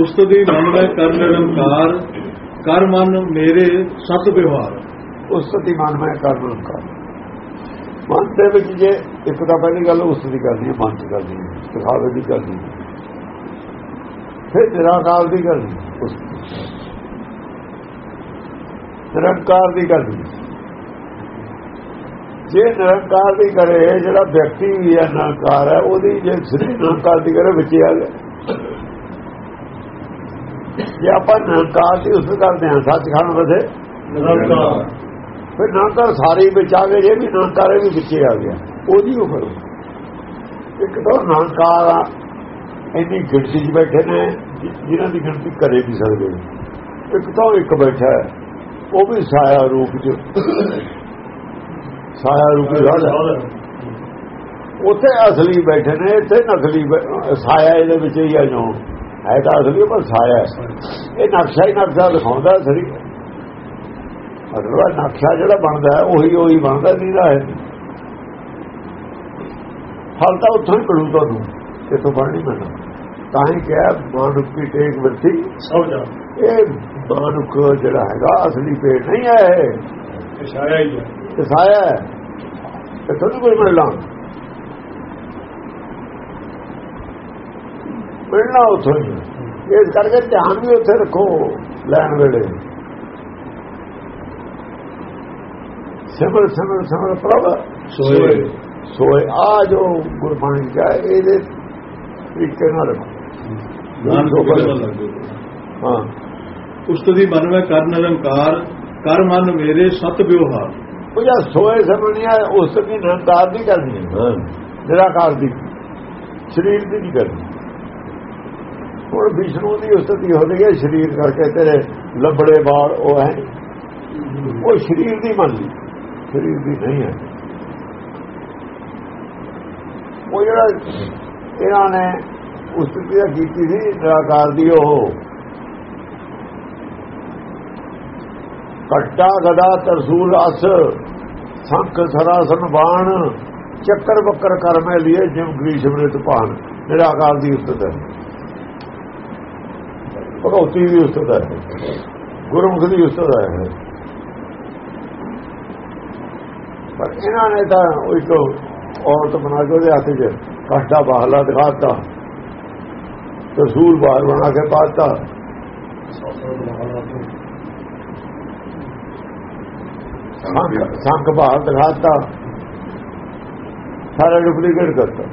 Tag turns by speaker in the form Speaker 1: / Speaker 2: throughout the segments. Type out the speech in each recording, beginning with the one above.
Speaker 1: ਉਸਤਦੀ ਮਨ ਵਿੱਚ ਕਰ ਨਿਰੰਕਾਰ ਕਰ ਮਨ ਮੇਰੇ ਸਤ ਵਿਵਹਾਰ।
Speaker 2: ਉਸ ਸਤੀ ਮਨ ਮੈਂ ਕਰ ਲੂੰਗਾ ਮਨ ਦੇ ਵਿੱਚ ਜੇ ਇੱਕ ਤਾਂ ਪਹਿਲੀ ਗੱਲ ਉਸ ਕਰਦੀ ਹੈ, ਮਨ ਦੀ ਕਰਦੀ ਹੈ, ਦਿਖਾਵੇ ਦੀ ਕਰਦੀ ਹੈ। ਫਿਰ ਨਿਰਾਕਾਰ ਦੀ ਕਰਦੀ ਉਸ ਨਿਰੰਕਾਰ ਦੀ ਕਰਦੀ ਜੇ ਨਿਰੰਕਾਰ ਦੀ ਕਰੇ ਜਿਹੜਾ ਵਿਅਕਤੀ ਵੀ ਹੈ, ਨਿਰੰਕਾਰ ਹੈ, ਉਹਦੀ ਜੇ ਸ੍ਰੀ ਨਿਰੰਕਾਰ ਦੀ ਕਰੇ ਵਿੱਚ ਆ ਗਿਆ। ਜੇ ਆਪਾਂ ਨਿਰੰਕਾਰ ਦੀ ਉਸ ਕਰਦੇ ਹਾਂ ਸੱਚਖੰਡ ਵਸੇ।
Speaker 1: ਨਿਰੰਕਾਰ
Speaker 2: ਫਿਰ ਨਾਨਕਾਰ ਸਾਰੇ ਵਿੱਚ ਆ ਗਏ ਜੇ ਵੀ ਨਾਨਕਾਰੇ ਵੀ ਵਿੱਚੇ ਆ ਗਿਆ। ਉਹਦੀ ਉਹ ਕਰੋ ਇੱਕ ਤਾਂ ਨਾਨਕਾਰ ਆ ਇੰਨੀ ਗਿਣਤੀ 'ਚ ਬੈਠੇ ਨੇ ਜਿ- ਜਿਨ੍ਹਾਂ ਦੀ ਗਿਣਤੀ ਕਰੇ ਵੀ ਸਕਦੇ। ਇੱਕ ਤਾਂ ਇੱਕ ਬੈਠਾ ਉਹ ਵੀ ਸਾਇਆ ਰੂਪ 'ਚ। ਸਾਇਆ ਰੂਪ ਰਾਜਾ ਉੱਥੇ ਅਸਲੀ ਬੈਠੇ ਨੇ ਇੱਥੇ ਨਕਲੀ ਸਾਇਆ ਇਹਦੇ ਵਿੱਚ ਹੀ ਆ ਜੋ। ਹੈ ਤਾਂ ਅਸਲੀ ਪਰ ਸਾਇਆ ਹੈ। ਇਹ ਨਕਸ਼ਾ ਹੀ ਨਕਸ਼ਾ ਦਿਖਾਉਂਦਾ ਅਸਲੀ ਅਗਲਾ ਨਕਸ਼ਾ ਜਿਹੜਾ ਬਣਦਾ ਹੈ ਉਹੀ ਉਹੀ ਬਣਦਾ ਨਹੀਂ ਦਾ ਹੈ। ਫਲ ਤਾਂ ਉੱਥੋਂ ਹੀ ਮਿਲੂ ਤੁਹਾਨੂੰ ਇੱਥੋਂ ਬਣ ਨਹੀਂ ਮਿਲਣਾ ਤਾਂ ਹੀ ਕਿਹਾ ਮਾਨੁਕ ਦੀ ਟੇਕ ਵਰਤੀ।
Speaker 1: ਸਭ ਜਾ।
Speaker 2: ਇਹ ਮਾਨੁਕ ਜਿਹੜਾ ਹੈਗਾ ਅਸਲੀ ਪੇਟ ਨਹੀਂ ਹੈ। ਇਹ
Speaker 1: ਇਸ਼ਾਰਾ ਹੀ ਹੈ।
Speaker 2: ਸਾਇਆ ਹੈ। ਇਹ ਤੁਹਾਨੂੰ ਕੋਈ ਮਿਲਣਾ। ਮਿਲਣਾ ਉੱਥੋਂ ਹੀ। ਇਸ ਕਰਕੇ ਧਿਆਨ ਵੀ ਉੱਥੇ ਰੱਖੋ ਲੈਣ ਵੇਲੇ। ਸਿਮਰ ਸਿਮਰ ਸਿਮਰ ਪ੍ਰਭ
Speaker 1: ਸੋਏ।
Speaker 2: ਸੋਏ। ਆ ਜੋ ਗੁਰਬਾਣੀ ਦਾ ਇਹਦੇ ਤਰੀਕੇ ਨਾਲ ਹਾਂ।
Speaker 1: ਉਸਤਦੀ ਮਨ ਵਿੱਚ ਕਰ ਨਿਰੰਕਾਰ ਕਰ ਮਨ ਮੇਰੇ ਸਤ ਵਿਵਹਾਰ।
Speaker 2: ਉਹ ਜਾਂ ਸੋਏ ਸਮਝਣੀਆ ਉਸ ਦੀ ਨਿਰੰਕਾਰ ਦੀ ਕਰਨੀ ਹੈ। ਨਿਰਾਕਾਰ ਦੀ। ਸਰੀਰ ਦੀ ਨਹੀਂ ਕਰਨੀ। ਹੁਣ ਵਿਸ਼ਨੂੰ ਦੀ ਉਸਤਤੀ ਹੋ ਗਈ ਹੈ, ਸਰੀਰ ਕਰਕੇ ਤੇਰੇ ਲੱਭੜੇ ਬਾਲ ਉਹ ਹੈ ਉਹ ਸਰੀਰ ਦੀ ਮੰਨ ਲਈ। ਸਰੀਰ ਦੀ ਨਹੀਂ ਹੈ। ਉਹ ਜਿਹੜਾ ਇਹਨਾਂ ਨੇ ਉਸਤਤੀ ਦਾ ਕੀਤੀ ਸੀ, ਨਿਰਾਕਾਰ ਦੀ ਉਹ। ਕੱਟਾ ਗਦਾ ਤਰਸੂਲ ਅਸ ਸੰਖ ਸਰਾਸਨ ਬਾਣ ਚੱਕਰ ਬੱਕਰ ਕਰ ਮੈਂ ਲਿਏ ਜਿਮ ਗ੍ਰੀਸ਼ ਮ੍ਰਿਤ ਭਾਨ ਨਿਰਾਕਾਰ ਦੀ ਉਸਤਤ ਹੈ। ਭਗਵਤੀ ਦੀ ਉਸਤਤ ਹੈ। ਗੁਰਮੁਖ ਦੀ ਉਸਤਤ ਹੈ। ਪਰ ਇਹਨਾਂ ਨੇ ਤਾਂ ਉਹ ਇੱਕ ਔਰਤ ਬਣਾ ਕੇ ਉਹਦੇ ਹੱਥ 'ਚ ਕਾਟਾ ਬਾਹਲਾ ਦਿਖਾਤਾ। ਤਰਸੂਲ ਬਾਹਰ ਬਣਾ ਕੇ ਪਾਤਾ। ਸੰਖ ਸੰਖ ਬਾਹਰ ਦਿਖਾਤਾ। ਸਾਰਾ ਡੁਪਲੀਕੇਟ ਕਰਤਾ।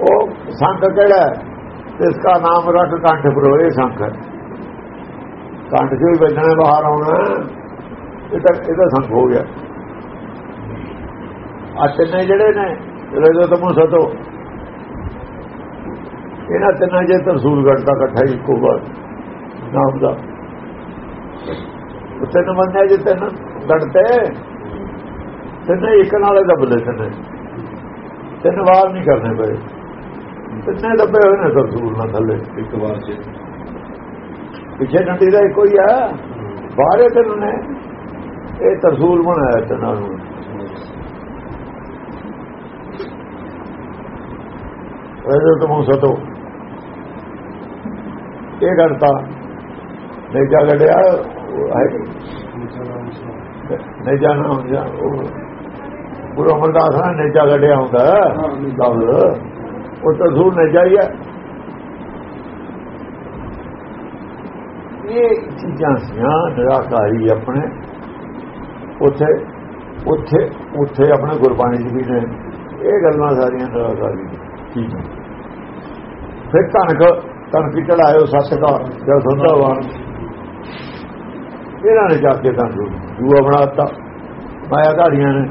Speaker 2: ਉਹ ਸੰਖ ਕਿਹੜਾ ਇਸ ਦਾ ਨਾਮ ਰੱਖ ਕੰਠ ਪਰੋਏ ਸੰਖ ਹੈ। ਕੰਠ ਚੋਂ ਹੀ ਵੱਜਣਾ, ਬਾਹਰ ਆਉਣਾ, ਇਹ ਤਾਂ ਇਹਦਾ ਸੰਖ ਹੋ ਗਿਆ। ਆ ਤਿੰਨੇ ਜਿਹੜੇ ਨੇ, ਰਜੋ ਤਮੋ ਸਤੋ। ਇਹਨਾਂ ਤਿੰਨਾਂ ਜੇ ਤਰਸੂਲ ਦਾ ਇਕੱਠਾ ਹੀ ਇੱਕੋ ਵਾਰ ਨਾਮ ਦਾ। ਉੱਤੇ ਨੂੰ ਮੰਨਿਆ ਜੇ ਤਿੰਨ ਗੜਤੇ ਤਿੰਨੇ ਇੱਕ ਨਾਲੇ ਦੱਬਦੇ ਤਿੰਨੇ। ਤਿੰਨ ਵਾਰ ਨਹੀਂ ਕਰਨੇ ਪਏ। ਤਿੰਨੇ ਦੱਬੇ ਹੋਏ ਨੇ ਤਰਸੂਲ ਨਾਲ ਥੱਲੇ?
Speaker 1: ਇੱਕ ਵਾਰ ਚ
Speaker 2: ਪਿੱਛੇ ਡੰਡੀ ਦਾ ਇੱਕੋ ਹੀ ਆ। ਬਾਹਰੇ ਤਿੰਨ ਨੇ ਇਹ ਤਰਸੂਲ ਬਣਾਇਆ ਤਿੰਨਾਂ ਨੂੰ ਰਜੋ ਤਮੋ ਸਤੋ ਇਹ ਗੜਤਾ ਨਹੀਂ ਜਾ ਗੜਿਆ ਹੈ। ਨਹੀਂ ਜਾਣਾ ਹੁੰਦਾ ਉਹ। ਗੁਰੂ ਅਮਰਦਾਸ ਨੇ ਨੇਜਾ ਗੱਡਿਆ ਹੁੰਦਾ। ਲਫ਼ਜ਼ ਉਹ ਤਾਂ ਸੂਰ ਨੇਜਾ ਹੀ ਹੈ ਇਹ ਚੀਜ਼ਾਂ ਸਿਆਂ, ਨਿਰਾਕਾਰੀ ਆਪਣੇ। ਉੱਥੇ ਉੱਥੇ ਉੱਥੇ ਆਪਣੇ ਗੁਰਬਾਣੀ ਜੀ ਵੀ ਨੇ। ਇਹ ਗੱਲਾਂ ਸਾਰੀਆਂ ਨਿਰਾਕਾਰੀ ਠੀਕ ਹੈ। ਫਿਰ ਕਣਕ ਕਣਕ ਚੜਾਇਓ ਸੱਤ ਦਾ ਜਦ ਸੁੰਦਰਵਾਨ ਇਹਨਾਂ ਨੇ ਜਾ ਕੇ ਤਾਂ ਜੂਆ ਬਣਾਤਾ ਮਾਇਆ ਧਾਰੀਆਂ ਨੇ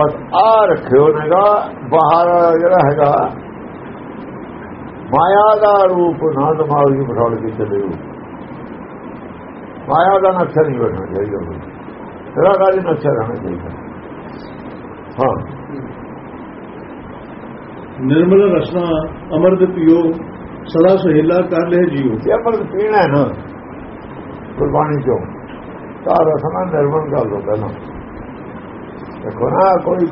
Speaker 2: ਬਸ ਆ ਰੱਖਿਓ ਨੇਗਾ ਬਾਹਰ ਜਿਹੜਾ ਹੈਗਾ ਮਾਇਆ ਦਾ ਰੂਪ ਨਾ ਦਿਮਾਗ ਨੂੰ ਬਿਠਾੜ ਕੇ ਚੱਲੇ ਹੋ ਮਾਇਆ ਦਾ ਨਕਸ਼ਾ ਨਹੀਂ ਬਣਨਾ ਚਾਹੀਦਾ। ਨਿਰਾਕਾਰੀ ਨਕਸ਼ਾ ਰਹਿਣਾ ਚਾਹੀਦਾ? ਹਾਂ।
Speaker 1: ਨਿਰਮਲ ਰਸਨਾ ਅਮਰਤ ਪਿਓ ਸਦਾ ਸੁਹੇਲਾ ਕਰ ਲੈ ਜੀਓ।
Speaker 2: ਜੇ ਅਮਰ ਪੀਣਾ ਨਾ ਗੁਰਬਾਣੀ ਚੋਂ ਤਾਂ ਰਸਨਾ ਨਿਰਮਲ ਕਰ ਲੋ ਪਹਿਲਾਂ। ਦੇਖੋ ਨਾ ਕੋਈ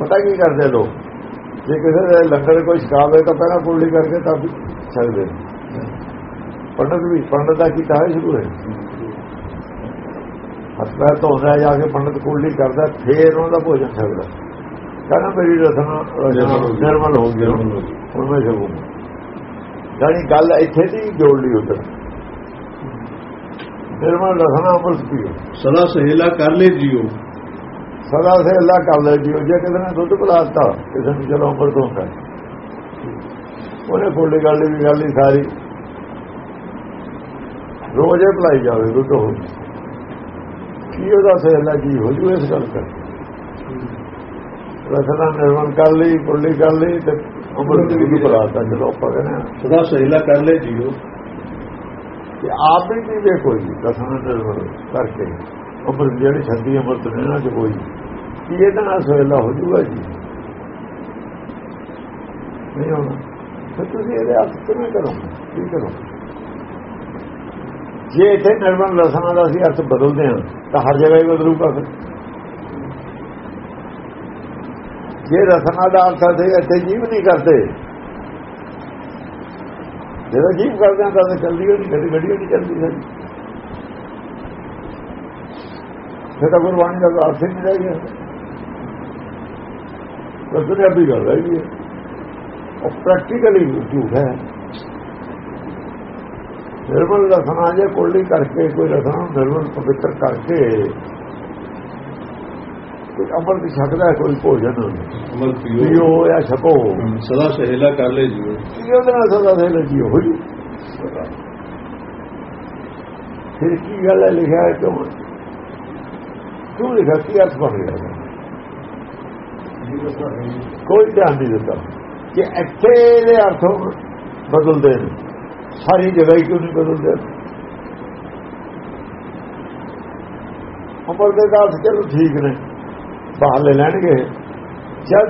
Speaker 2: ਪਤਾ ਕੀ ਕਰਦੇ ਲੋਕ? ਜੇ ਕਿਸੇ ਦੇ ਲੰਗਰ ਕੋਈ ਛਕਾਵੇ ਤਾਂ ਪਹਿਲਾਂ ਕੁਰਲੀ ਕਰਕੇ ਤਾਂ ਵੀ ਸਕਦੇ। ਪੰਡਤ ਵੀ ਪੰਡਤ ਦਾ ਕੀਤਾ ਹੈ ਸ਼ੁਰੂ ਹੈ? ਹੱਥ ਪੈਰ ਧੋਂਦਾ ਜਾ ਕੇ ਪੰਡਤ ਕੁਰਲੀ ਕਰਦਾ ਫੇਰ ਉਹਦਾ ਭੋਜਨ ਛਕਦਾ। ਕਹਿੰਦਾ ਮੇਰੀ ਰਸਨਾ ਨਿਰਮਲ ਹੋ ਗਈ। ਹੁਣ ਮੈਂ ਛਕੂੰਗਾ। ਜਾਨੀ ਗੱਲ ਇੱਥੇ ਦੀ ਜੋੜ ਲਈ ਉਧਰ। ਨਿਰਮਲ ਰਸਨਾ ਅਮਰਤ ਪੀਓ
Speaker 1: ਸਦਾ ਸਹੇਲਾ ਕਰ ਲੈ ਜੀਓ।
Speaker 2: ਸਦਾ ਸੇ ਅੱਲਾ ਕਰ ਲੈ ਜੀਓ ਜੇ ਕਿਸੇ ਨੇ ਦੁੱਧ ਪਿਲਾਤਾ ਕਿਸੇ ਨੂੰ ਚਲੋ ਅੰਮ੍ਰਿਤ ਹੁੰਦਾ ਉਹਨੇ ਫੁੱਲੀ ਗੱਲ ਵੀ ਗੱਲ ਹੀ ਸਾਰੀ। ਰੋਜ਼ੇ ਭਲਾਈ ਜਾਵੇ ਦੁੱਧ ਹੋ ਕੀ ਉਹਦਾ ਸੇ ਅੱਲਾ ਜੀ ਹੋ ਜੂ ਇਸ ਗੱਲ ਕਰ ਰਸਨਾ ਨਿਰਮਲ ਕਰ ਲਈ ਫੁੱਲੀ ਕਰ ਲਈ ਤੇ ਅੰਮ੍ਰਿਤ ਵੀ ਪਿਲਾਤਾ ਚਲੋ ਆਪਾਂ ਕਹਿੰਦੇ ਹਾਂ।
Speaker 1: ਸਦਾ ਸਹੇਲਾ ਕਰ ਲੈ ਜੀਓ।
Speaker 2: ਕਿ ਆਪ ਹੀ ਨਹੀਂ ਵੇ ਕੋਈ ਰਸਨਾ ਨਿਰਮਲ ਕਰਕੇ। ਉਮਰ ਜਿਹੜੀ ਛੱਡੀ ਉਮਰ ਨੇ ਨਾ ਚ ਕੋਈ। ਕੀ ਇਹਦਾ ਨਾਲ ਸੋਇਲਾ ਹੋ ਜੂਗਾ ਜੀ। ਨਹੀਂ ਹੋਣਾ। ਫਿਰ ਤੁਸੀਂ ਇਹਦੇ ਹੱਥ ਕਿਵੇਂ ਕਰੋ। ਕੀ ਕਰੋ? ਜੇ ਇੱਥੇ ਨਿਰਮਲ ਰਸਨਾ ਦਾ ਅਸੀਂ ਅਰਥ ਬਦਲਦੇ ਹਾਂ, ਤਾਂ ਹਰ ਜਗ੍ਹਾ ਹੀ ਬਦਲੂਗਾ ਫਿਰ। ਜੇ ਰਸਨਾ ਦਾ ਅਰਥ ਅਸੀਂ ਇੱਥੇ ਜੀਵ ਨਹੀਂ ਕਰਦੇ। ਜਿਹੜਾ ਜੀਵ ਕਰਦੇ ਹਾਂ ਤਾਂ ਚੱਲਦੀ ਹੋਣੀ ਨਹੀਂ ਗੱਡੀ ਗੱਡੀ ਨਹੀਂ ਚੱਲਦੀ ਸਾਡੀ ਫਿਰ ਤਾਂ ਗੁਰਬਾਣੀ ਦਾ ਅਰਥ ਹੀ ਨਹੀਂ ਰਹਿ ਗਿਆ। ਰਸਨੇ ਆਪੀ ਗੱਲ ਰਹਿ ਗਈ ਉਹ ਪ੍ਰੈਕਟੀਕਲੀ ਝੂਠ ਹੈ। ਨਿਰਮਲ ਰਸਨਾ ਜੇ ਕੋਲੀ ਕਰਕੇ ਕੋਈ ਰਸਨਾ ਨਿਰਮਲ ਪਵਿੱਤਰ ਕਰਕੇ ਕੋਈ ਅਮਰ ਦੀ ਛਕਦਾ ਕੋਈ ਭੋਜਨ
Speaker 1: ਅਮਰ ਪੀਓ।
Speaker 2: ਪੀਓ ਜਾਂ ਛਕੋ।
Speaker 1: ਸਦਾ ਸਹੇਲਾ ਕਰ ਲੈ ਜੀਓ।
Speaker 2: ਕੀ ਉਹਦੇ ਨਾਲ ਸਦਾ ਦੇ ਲੱਗੀ ਹੋ ਜੂ ਫਿਰ ਕੀ ਗੱਲ ਹੈ ਲਿਖਿਆ ਹੈ ਕਿਉਂ? ਕਿਉਂ ਲਿਖਿਆ ਕੀ ਅਰਥ ਬਣ ਗਿਆ ਕੋਈ ਧਿਆਨ ਨਹੀਂ ਦਿੱਤਾ ਕਿ ਇੱਥੇ ਦੇ ਅਰਥ ਬਦਲਦੇ ਨੇ। ਸਾਰੀ ਜਗ੍ਹਾ ਹੀ ਕਿਉਂ ਨਹੀਂ ਬਦਲਦੇ? ਅਮਰ ਦੇ ਦਾਸ ਚਲੋ ਠੀਕ ਨੇ ਬਾਹਰ ਲੈਣਗੇ। ਜਦ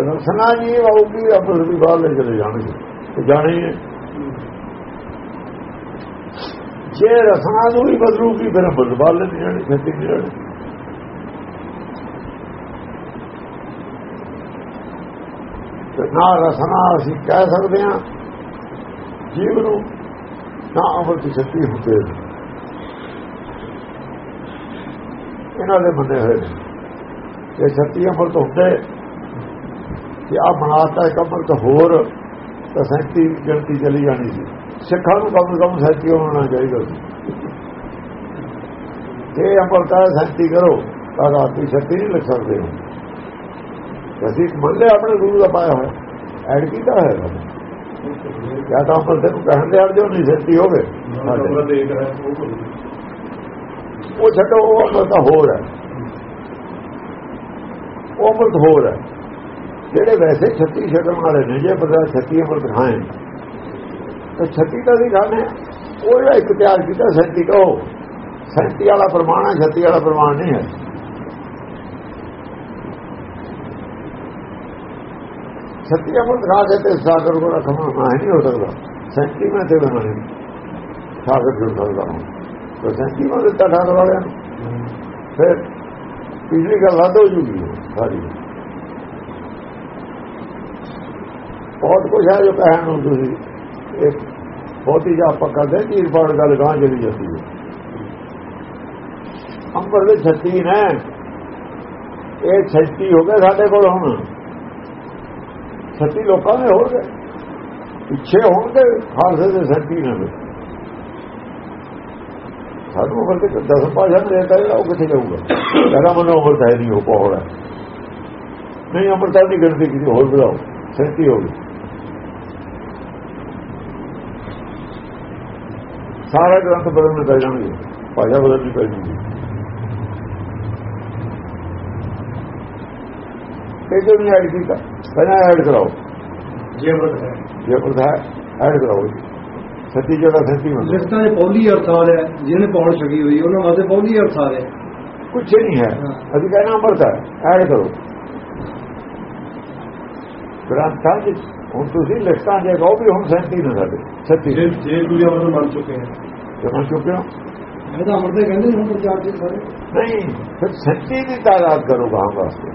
Speaker 2: ਰਸਨਾ ਜੀ ਆਉਗੀ ਅਮਰ ਵੀ ਬਾਹਰ ਚਲੇ ਜਾਣਗੇ। ਤੇ ਜਾਣੇ ਜੇ ਰਸਨਾ ਨੂੰ ਹੀ ਬਦਲੂਗੀ, ਫਿਰ ਅਮਰ ਬਾਹਰ ਲੈ ਜਾਣੇ ਛੱਤੀ ਨਹੀਂ ਜਾਣੇ ਤੇ ਨਾ ਰਸਨਾ ਅਸੀਂ ਕਹਿ ਸਕਦੇ ਹਾਂ। ਜੀਵ ਨੂੰ ਨਾ ਅਮਰ ਦੀ ਸ਼ਕਤੀ ਹੁੰਦੇ ਨੇ। ਇਹਨਾਂ ਦੇ ਬੰਦੇ ਹੋਏ ਨੇ। ਇਹ ਸ਼ਕਤੀ ਅਮਰ ਤੋਂ ਹੁੰਦੇ ਕਿ ਆ ਬਣਾਤਾ ਇੱਕ ਅਮਰ ਤੋਂ ਹੋਰ, ਤਾਂ ਸੈਂਤੀ ਗਿਣਤੀ ਚਲੀ ਜਾਣੀ ਸੀ। ਸਿੱਖਾਂ ਨੂੰ ਕਮ ਕਮ ਸੈਂਤੀ ਹੋਣਾ ਚਾਹੀਦਾ ਸੀ। ਜੇ ਅਮਰ ਤਾਂ ਕਰੋ, ਤਾਂ ਰਾਤੀ ਦੀ ਸ਼ਕਤੀ ਨਹੀਂ ਲਿਖ ਸਕਦੇ। ਅਸੀਂ ਮੰਨ ਲਿਆ ਆਪਣੇ ਗੁਰੂ ਦਾ ਪਾਇਆ ਹੋਇਆ। ਐਡ ਕੀਤਾ ਹੋਇਆ ਜਾਂ ਤਾਂ ਆਪਾਂ ਤੈਨੂੰ ਕਹਿਣ ਦੇ ਅੜ ਜੋ ਨਹੀਂ ਸੱਤੀ ਹੋਵੇ
Speaker 1: ਉਹ
Speaker 2: ਉਹ ਛੱਡੋ ਉਹ ਅਮਰ ਤਾਂ ਹੋਰ ਹੈ। ਉਹ ਅਮਰ ਹੋਰ ਹੈ। ਜਿਹੜੇ ਵੈਸੇ 36 ਛੱਡਣ ਵਾਲੇ ਨੇ ਜੇ ਬੰਦਾ 36 ਅਮਰ ਖਾਏ ਤਾਂ 36 ਤਾਂ ਨਹੀਂ ਖਾਣੇ ਉਹ ਜਿਹੜਾ ਇੱਕ ਤਿਆਰ ਕੀਤਾ 37 ਕਹੋ 37 ਵਾਲਾ ਪ੍ਰਮਾਣ ਹੈ 36 ਵਾਲਾ ਪ੍ਰਮਾਣ ਨਹੀਂ ਹੈ। ਸੱਤੀ ਅਮਰ ਖਾ ਕੇ ਤੇ ਸਾਗਰ ਕੋਲ ਖਮਾ ਨਹੀਂ ਹੋ ਸਕਦਾ। ਸੱਤੀ ਮੈਂ ਤੇ ਬਣਾ ਸਾਗਰ ਜੁੜ ਸਕਦਾ ਹਾਂ। ਤਾਂ ਸੱਤੀ ਮੈਂ ਦਿੱਤਾ ਠਾਕਰ ਵਾਲਿਆਂ ਨੂੰ। ਫਿਰ ਪਿਛਲੀ ਗੱਲ ਲੱਦ ਹੋ ਜੂਗੀ ਸਾਰੀ। ਬਹੁਤ ਕੁਝ ਹੈ ਜੋ ਕਹਿਣ ਨੂੰ ਤੁਸੀਂ। ਇਹ ਬਹੁਤੀ ਜਾ ਆਪਾਂ ਕਰਦੇ ਚੀਰ ਪਾੜ ਗੱਲ ਗਾਂ ਚਲੀ ਜਾਂਦੀ ਹੈ। ਅੰਬਰ ਦੇ ਛੱਤੀ ਨੇ। ਇਹ ਛੱਤੀ ਹੋ ਗਏ ਸਾਡੇ ਕੋਲ ਹੁਣ। ਛੱਤੀ ਲੋਕਾਂ ਦੇ ਹੋਣਗੇ ਪਿੱਛੇ ਹੋਣਗੇ, ਖਾਲਸੇ ਦੇ ਛੱਤੀ ਨਾ ਸਾਨੂੰ ਵਰਗੇ ਤਾਂ ਦਸ ਪਾਸ਼ਾ ਨੇ ਦੇਤਾ ਉਹ ਕਿੱਥੇ ਜਾਊਗਾ? ਕਹਿੰਦਾ ਮਨੋਂ ਅਮਰਤਾ ਹੈ ਨਹੀਂ ਹੋ। ਪਾਉਣਾ ਨਹੀਂ ਅਮਰਤਾ ਦੀ ਗਿਣਤੀ ਕਿਸੇ ਹੋਰ ਵਧਾਓ ਛੱਤੀ ਹੋ ਗਈ। ਸਾਰਾ ਗ੍ਰੰਥ ਬਦਲਣੇ ਪੈ ਜਾਣਗੇ। ਭਾਸ਼ਾ ਬਦਲਣੀ ਪੈ ਜੂਗੀ ਇਹ ਜੋ ਨਹੀਂ ਐਡ ਕੀਤਾ। ਪਹਿਲਾਂ ਐਡ ਕਰਾਓ
Speaker 1: ਜੇ ਅਮਰ ਹੈ
Speaker 2: ਜੇ ਪ੍ਰਧਾ ਐਡ ਕਰਾਓ ਸੱਤੀ ਜਗ੍ਹਾ ਸੱਤੀ ਮੰਨ
Speaker 3: ਲਿਖਤਾਂ ਦੇ ਪੌਲੀ ਅਰਥ ਆ ਰਿਹਾ ਜਿਹਨੇ ਪੌਣ ਛਕੀ ਹੋਈ ਉਹਨਾਂ ਵਾਸਤੇ ਪੌਲੀ ਅਰਥ ਆ ਰਿਹਾ
Speaker 2: ਕੁਛ ਨਹੀਂ ਹੈ ਅਸੀਂ ਕਹਿੰਦਾ ਅਮਰਤਾ ਐਡ ਕਰੋ ਗ੍ਰੰਥਾਂ ਵਿੱਚ ਹੁਣ ਤੁਸੀਂ ਲਿਖਤਾਂ ਜੇ ਕਹੋ ਵੀ ਹੁਣ ਸੈਂਤੀ ਨਾ ਸਾਡੇ ਸੱਤੀ
Speaker 1: ਜੇ ਜੇ ਤੁਸੀਂ ਅਮਰ ਮੰਨ ਚੁੱਕੇ ਹੈ
Speaker 2: ਜਮਾ ਚੁੱਕਿਓ
Speaker 3: ਇਹ ਤਾਂ ਅਮਰਦੇ ਕਹਿੰਦੇ ਨੇ ਹੁਣ ਪ੍ਰਚਾਰ ਦੇ ਸਾਰੇ
Speaker 2: ਨਹੀਂ ਫਿਰ ਸੱਤੀ ਦੀ ਤਾਦਾਦ ਕਰੋ ਗਾਂ ਵਾਸਤੇ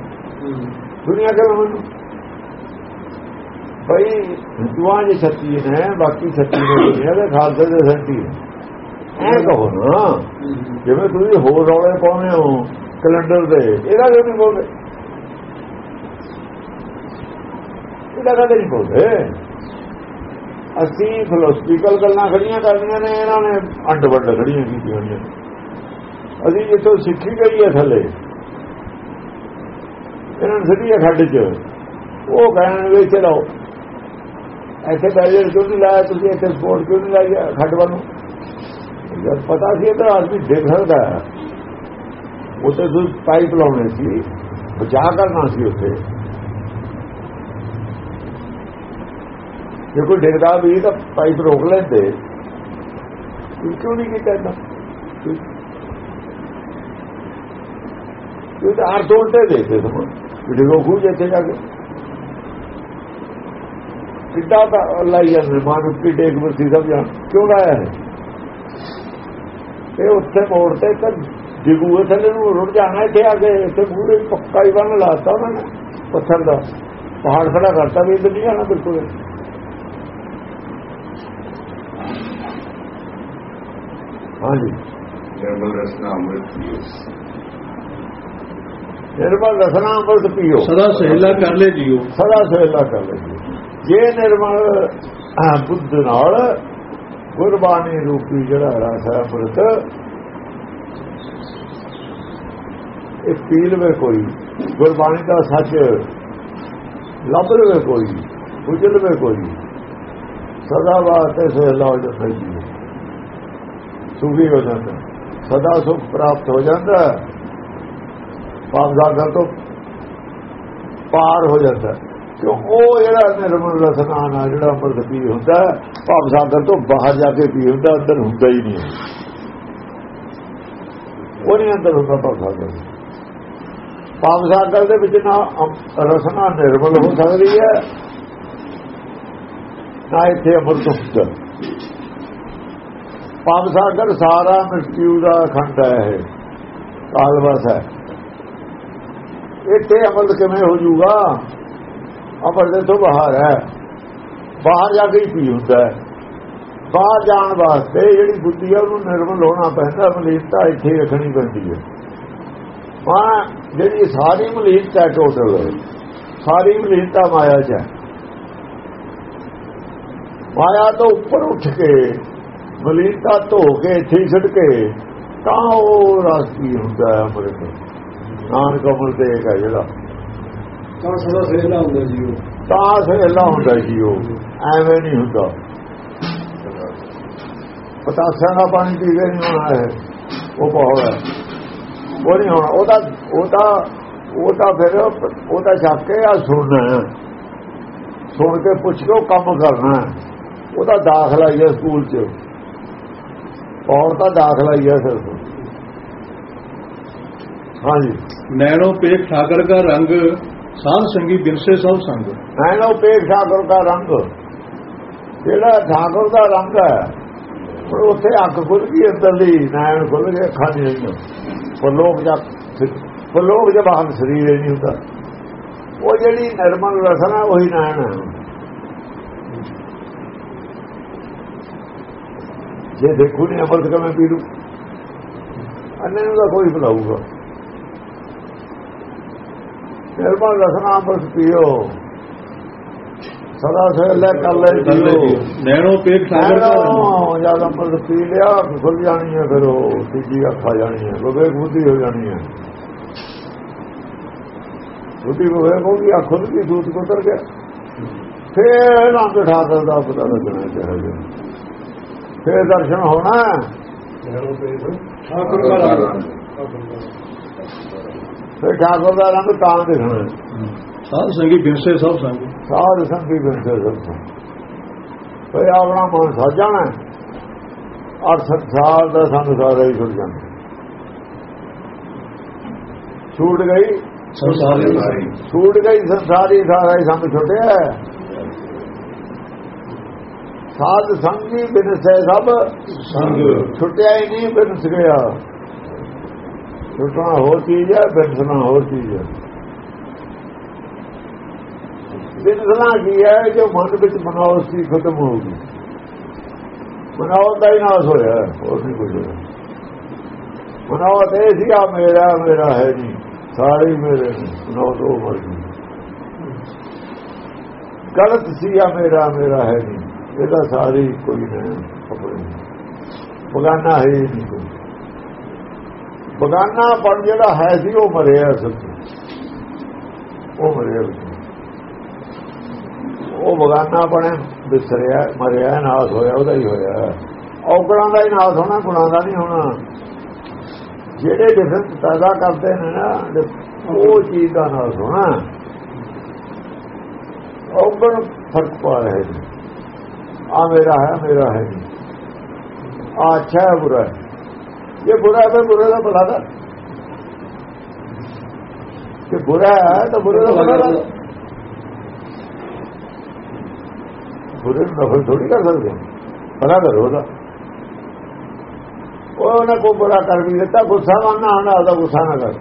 Speaker 2: ਦੁਨੀਆ ਕੇ ਮੈਨੂੰ ਭਈ ਹਿੰਦੂਆਂ ਦੇ 36 ਨੇ, ਬਾਕੀ 36 ਨੇ ਇਹਦੇ ਖਾਲਸੇ ਦੇ 37 ਐ ਕਹੋ ਨਾ, ਜਿਵੇਂ ਤੁਸੀਂ ਹੋਰ ਰੌਲੇ ਪਾਉਂਦੇ ਹੋ ਕੈਲੰਡਰ ਦੇ ਇਹਦਾ ਕਿਉਂ ਨਹੀਂ ਬੋਲਦੇ? ਇਹਦਾ ਕਦੇ ਨਹੀਂ ਬੋਲਦੇ? ਅਸੀਂ ਫਿਲਾਸਫੀਕਲ ਗੱਲਾਂ ਖੜੀਆਂ ਕਰਨੀਆਂ ਨੇ, ਇਹਨਾਂ ਨੇ ਅੰਡ ਵੱਡ ਖੜੀਆਂ ਕੀਤੀਆਂ ਨੇ। ਅਸੀਂ ਜਿੱਥੋਂ ਸਿੱਖੀ ਗਈ ਹੈ ਥੱਲੇ, ਇਹਨਾਂ ਨੂੰ ਸਿੱਧੀ ਖੱਡ 'ਚ, ਉਹ ਕਹਿਣਗੇ ਚਲੋ ਇੱਥੇ ਬੈਰੀਅਰ ਕਿਉਂ ਨਹੀਂ ਲਾਇਆ ਤੁਸੀਂ? ਇੱਥੇ ਸਪੋਰਟ ਕਿਉਂ ਨਹੀਂ ਲਾਇਆ ਖੱਡ ਵੱਲ ਨੂੰ? ਜਦ ਪਤਾ ਸੀ ਤਾਂ ਆਦਮੀ ਡਿੱਗ ਸਕਦਾ ਉੱਥੇ ਤੁਸੀਂ ਪਾਈਪ ਲਾਉਣੇ ਸੀ ਬਚਾ ਕਰਨਾ ਸੀ ਉੱਥੇ। ਜੇ ਕੋਈ ਡਿੱਗਦਾ ਵੀ ਤਾਂ ਪਾਈਪ ਰੋਕ ਲੈਂਦੇ। ਕਿਉਂ ਨਹੀਂ ਕੀਤਾ ਇਹਨਾਂ ਇਹ ਤਾਂ ਹਰ ਤੋਂ ਤੇ ਦੇਖਦੇ ਸਮਾਂ ਡਿੱਗੋ ਖੂਜ ਇੱਥੇ ਜਾ ਕੇ। ਕਿੱਡਾ ਤਾਂ ਲਾਈ ਜਾਂਦੇ ਮਾਨੂੰ ਕਿੱਡੇ ਇੱਕ ਬਰਸੀ ਸਭ ਜਾਣ। ਕਿਉਂ ਲਾਇਆ ਹੈ ਇਹ ਉੱਥੇ ਮੋੜ ਤੇ ਤਾਂ ਡਿਗੂਏ ਥੱਲੇ ਨੂੰ ਰੁੜ ਜਾਣਾ ਇੱਥੇ ਆ ਕੇ ਇੱਥੇ ਮੂਰੇ ਪੱਕਾ ਹੀ ਬੰਨ ਲਾਤਾ ਉਹਨਾਂ ਨੇ ਪੱਥਰ ਦਾ। ਪਹਾੜ ਖੜਾ ਕਰਤਾ ਵੀ ਇੱਧਰ ਨਹੀਂ ਆਣਾ ਬਿਲਕੁਲ। ਹਾਂਜੀ।
Speaker 4: ਨਿਰਮਲ ਰਸਨਾ ਅੰਮ੍ਰਿਤ ਪੀਓ।
Speaker 2: ਨਿਰਮਲ ਰਸਨਾ ਅੰਮ੍ਰਿਤ ਪੀਓ।
Speaker 1: ਸਦਾ ਸਹਿਲਾ ਕਰ ਲੈ ਜੀਓ।
Speaker 2: ਸਦਾ ਸਹਿਲਾ ਕਰ ਲਈ ਜੇ ਨਿਰਮਲ ਬੁੱਧ ਨਾਲ ਗੁਰਬਾਣੀ ਰੂਪੀ ਜਿਹੜਾ ਰਸ ਹੈ ਅੰਮ੍ਰਿਤ, ਇਹ ਪੀ ਲਵੇ ਕੋਈ, ਗੁਰਬਾਣੀ ਦਾ ਸੱਚ ਲੱਭ ਲਵੇ ਕੋਈ, ਬੁੱਝ ਲਵੇ ਕੋਈ, ਸਦਾ ਵਾਸਤੇ ਸਹਿਲਾ ਹੋ ਜਾਂਦਾ ਜੀ। ਸੁਖੀ ਹੋ ਜਾਂਦਾ, ਸਦਾ ਸੁਖ ਪ੍ਰਾਪਤ ਹੋ ਜਾਂਦਾ, ਪਾਪ ਸਾਗਰ ਤੋਂ ਪਾਰ ਹੋ ਜਾਂਦਾ। ਕਿਉਂ ਉਹ ਜਿਹੜਾ ਨਿਰਮਲ ਰਸਨਾ ਨਾਲ ਜਿਹੜਾ ਅੰਮ੍ਰਿਤ ਪੀ ਹੁੰਦਾ ਭਾਵ ਸਾਗਰ ਤੋਂ ਬਾਹਰ ਜਾ ਕੇ ਪੀ ਹੁੰਦਾ, ਅੰਦਰ ਹੁੰਦਾ ਹੀ ਨਹੀਂ। ਉਹ ਨਹੀਂ ਅੰਦਰ ਹੁੰਦਾ ਭਾਵ ਸਾਗਰ। ਭਾਵ ਸਾਗਰ ਦੇ ਵਿੱਚ ਨਾ ਰਸਨਾ ਨਿਰਮਲ ਹੋ ਸਕਦੀ ਹੈ, ਨਾ ਇੱਥੇ ਅੰਮ੍ਰਿਤ ਹੁੰਦਾ। ਭਾਵ ਸਾਗਰ ਸਾਰਾ ਮ੍ਰਿਤਿਉ ਦਾ ਖੰਡ ਹੈ ਇਹ, ਕਾਲਵਸ ਹੈ। ਇੱਥੇ ਅਮਲ ਕਿਵੇਂ ਹੋ ਜਾਊਗਾ ਅਮਲ ਦੇ ਤੋਂ ਬਾਹਰ ਹੈ। ਬਾਹਰ ਜਾ ਕੇ ਹੀ ਪੀ ਹੁੰਦਾ ਹੈ? ਬਾਹਰ ਜਾਣ ਵਾਸਤੇ ਜਿਹੜੀ ਬੁੱਧੀ ਹੈ, ਉਹਨੂੰ ਨਿਰਮਲ ਹੋਣਾ ਪੈਂਦਾ, ਮਲੀਨਤਾ ਇੱਥੇ ਹੀ ਰੱਖਣੀ ਪੈਂਦੀ ਹੈ। ਹਾਂ, ਜਿਹੜੀ ਸਾਰੀ ਮਲੀਨਤਾ ਹੈ ਟੋਟਲ ਸਾਰੀ ਮਲੀਨਤਾ ਮਾਇਆ 'ਚ ਹੈ। ਮਾਇਆ ਤੋਂ ਉੱਪਰ ਉੱਠ ਕੇ, ਮਲੀਨਤਾ ਧੋ ਕੇ, ਇੱਥੇ ਹੀ ਛੱਡ ਕੇ ਤਾਂ ਉਹ ਰਾਸਤੀ ਹੁੰਦਾ ਹੈ ਅੰਮ੍ਰਿਤ ਨਾਨਕ ਅਮਲ ਤੇ ਹੈ ਜਿਹੜਾ।
Speaker 3: ਤਾਂ ਸਦਾ ਸਹਿਲਾ ਹੁੰਦਾ ਜੀ ਉਹ।
Speaker 2: ਤਾਂ ਸਹਿਲਾ ਹੁੰਦਾ ਜੀ ਉਹ। ਐਵੇਂ ਨਹੀਂ ਹੁੰਦਾ। ਪਤਾਸਿਆਂ ਦਾ ਪਾਣੀ ਪੀ ਕੇ ਨਹੀਂ ਹੋਣਾ ਹੈ ਉਹ ਬਹੁਤ ਹੈ। ਉਹ ਨਹੀਂ ਹੋਣਾ ਉਹਦਾ ਉਹਦਾ ਉਹ ਤਾਂ ਫਿਰ ਉਹ ਤਾਂ ਛੱਕ ਕੇ ਆ ਸੁਣਨਾ ਹੈ। ਸੁਣ ਕੇ ਪੁੱਛ ਕੇ ਉਹ ਕੰਮ ਕਰਨਾ ਹੈ। ਉਹਦਾ ਦਾਖਲਾ ਹੀ ਹੈ ਸਕੂਲ 'ਚ। ਔਰ ਤਾਂ ਦਾਖਲਾ ਹੀ ਹੈ ਸਿਰਫ ਹਾਂਜੀ।
Speaker 1: ਨੈਣੋ ਪੇਖ ਠਾਕਰ ਦਾ ਰੰਗ ਸਾਧ ਸੰਗੀ ਬਿਰਸੇ ਸਭ ਸੰਗ।
Speaker 2: ਐ ਲੋ ਪੇਖ ਠਾਕੁਰ ਦਾ ਰੰਗ। ਜਿਹੜਾ ਠਾਕੁਰ ਦਾ ਰੰਗ ਹੈ, ਉਹ ਉੱਥੇ ਅੱਖ ਖੁੱਲ ਗਈ ਅੰਦਰਲੀ ਨਾਇਣ ਖੁੱਲ ਗਏ ਅੱਖਾਂ ਨਹੀਂ ਰਹੀਆਂ ਪਰ ਲੋਕ ਜਦ ਪਰ ਲੋਕ ਜਦ ਬਾਹਰ ਸਰੀਰ ਹੀ ਨਹੀਂ ਹੁੰਦਾ। ਉਹ ਜਿਹੜੀ ਨਿਰਮਲ ਰਸਨਾ ਉਹੀ ਨਾਇਣ ਹੈ ਜੇ ਦੇਖੂ ਨਹੀਂ ਅਮਰਤ ਕਵੇਂ ਪੀਰੂ ਅੰਨੇ ਨੂੰ ਤਾਂ ਕੋਈ ਬੁਲਾਊਗਾ ਨਿਰਮਲ ਰਸਨਾ ਅੰਮ੍ਰਿਤ ਪੀਓ। ਸਦਾ ਸਹਿਲਾ ਕਰ ਲੈ ਜੀਓ
Speaker 1: ਨੈਣੋ ਪੇਖ ਠਾਕਰ ਦਾ
Speaker 2: ਜਦ ਅੰਮ੍ਰਿਤ ਪੀ ਲਿਆ ਖੁੱਲ ਜਾਣੀ ਹੈ ਫਿਰ ਉਹ ਤੀਜੀ ਅੱਖ ਆ ਜਾਣੀ ਹੈ। ਵਿਵੇਕ ਬੁੱਧੀ ਹੋ ਜਾਣੀ ਹੈ। ਬੁੱਧੀ ਵਿਵੇਕ ਹੋ ਗਈ ਅੱਖ ਖੁੱਲ ਗਈ ਦੂਤ ਉਤਰ ਗਿਆ। ਫੇਰ ਰੰਗ ਠਾਕਰ ਦਾ ਪਤਾ ਲੱਗਣਾ ਚਾਹੀਦਾ ਫੇਰ ਦਰਸ਼ਨ ਹੋਣਾ
Speaker 3: ਠਾਕੁਰ ਦਾ
Speaker 2: ਫੇਰ ਠਾਕੁਰ ਦਾ ਰੰਗ ਤਾਂ ਦਿਖਣਾ
Speaker 1: ਸਾਧ ਸੰਗੀ ਬਿਰਸੇ ਸਭ ਸੰਗ।
Speaker 2: ਸਾਧ ਸੰਗੀ ਬਿਰਸੇ ਸਭ ਭਈ ਆਪਣਾ ਮਨ ਸਾਜਣਾ ਔਰ ਸੰਸਾਰ ਦਾ ਸੰਸਾਰ ਹੀ ਛੁੱਟ ਜਾਂਦਾ ਛੂਟ ਗਈ।
Speaker 1: ਸੰਸਾਰੀ
Speaker 2: ਛੂਟ ਗਈ ਸੰਸਾਰੀ ਸਾਰਾ ਹੀ ਸੰਗ ਛੁੱਟਿਆ ਸਾਧ ਸੰਗੀ ਬਿਨਸੇ ਸਭ।
Speaker 1: ਸੰਗ।
Speaker 2: ਛੁੱਟਿਆ ਹੀ ਨਹੀਂ ਬਿਨਸ ਗਿਆ। ਛੁੱਟਣਾ ਹੋਰ ਚੀਜ਼ ਹੈ ਬਿਨਸਣਾ ਹੋਰ ਚੀਜ਼ ਹੈ। ਬਿਨਸਲਾ ਕੀ ਹੈ, ਜੋ ਮਨ ਵਿੱਚ ਮਨਾਉ ਸੀ ਖਤਮ ਹੋ ਗਈ। ਮਨਾਉ ਦਾ ਹੀ ਨਾਸ ਹੋਇਆ, ਹੋਰ ਨਹੀਂ ਕੁਝ ਹੋਇਆ। ਮਨਾਉ ਇਹ ਸੀ, ਆ ਮੇਰਾ ਮੇਰਾ ਹੈ ਜੀ ਸਾਰੇ ਮੇਰੇ ਨੇ ਉਹ ਤੋਂ ਮਰ ਗਈ ਗਲਤ ਸੀ, ਆ ਮੇਰਾ ਮੇਰਾ ਹੈ ਜੀ ਇਹਦਾ ਸਾਰੀ ਕੋਈ ਨਹੀਂ ਆਪਣੇ। ਬਗਾਨਾ ਹੈ ਹੀ ਨਹੀਂ ਕੋਈ। ਬਗਾਨਾ ਪਣ ਜਿਹੜਾ ਹੈ ਸੀ ਉਹ ਮਰਿਆ ਸੱਚ ਉਹ ਮਰਿਆ ਉਹ ਬਗਾਨਾ ਬਣੇ ਵਿਸਰਿਆ, ਮਰਿਆ, ਨਾਸ ਹੋਇਆ, ਉਹਦਾ ਹੀ ਹੋਇਆ। ਔਗਣਾਂ ਦਾ ਹੀ ਨਾਸ ਹੋਣਾ ਗੁਣਾਂ ਦਾ ਨਹੀਂ ਹੋਣਾ। ਜਿਹੜੇ ਡਿਫਰੈਂਸ ਪੈਦਾ ਕਰਦੇ ਨੇ ਨਾ, ਉਹ ਚੀਜ਼ ਦਾ ਨਾਸ ਹੋਣਾ। ਔਗਣ ਫ਼ਰਕ ਪਾ ਰਹੇ ਨੇ। ਆ ਮੇਰਾ ਹੈ ਮੇਰਾ ਹੈ। ਆ ਅੱਛਾ ਹੈ, ਬੁਰਾ ਹੈ। ਇਹ ਬੁਰਾ ਹੈ ਬੁਰੇ ਦਾ ਭਲਾ ਦਾ ਕਿ ਬੁਰਾ ਹੈ ਤਾਂ ਬੁਰੇ ਦਾ ਭਲਾ ਦਾ ਬੁਰੇ ਨੂੰ ਨਫਲ ਥੋੜੀ ਕਰ ਸਕਦੇ ਭਲਾ ਕਰੋ ਉਹਦਾ ਉਹ ਨਾ ਕੋ ਬੁਰਾ ਕਰ ਵੀ ਦਿੱਤਾ ਗੁੱਸਾ ਮੰਨਣਾ ਆਣਾ ਉਹਦਾ ਗੁੱਸਾ ਨਾ ਕਰ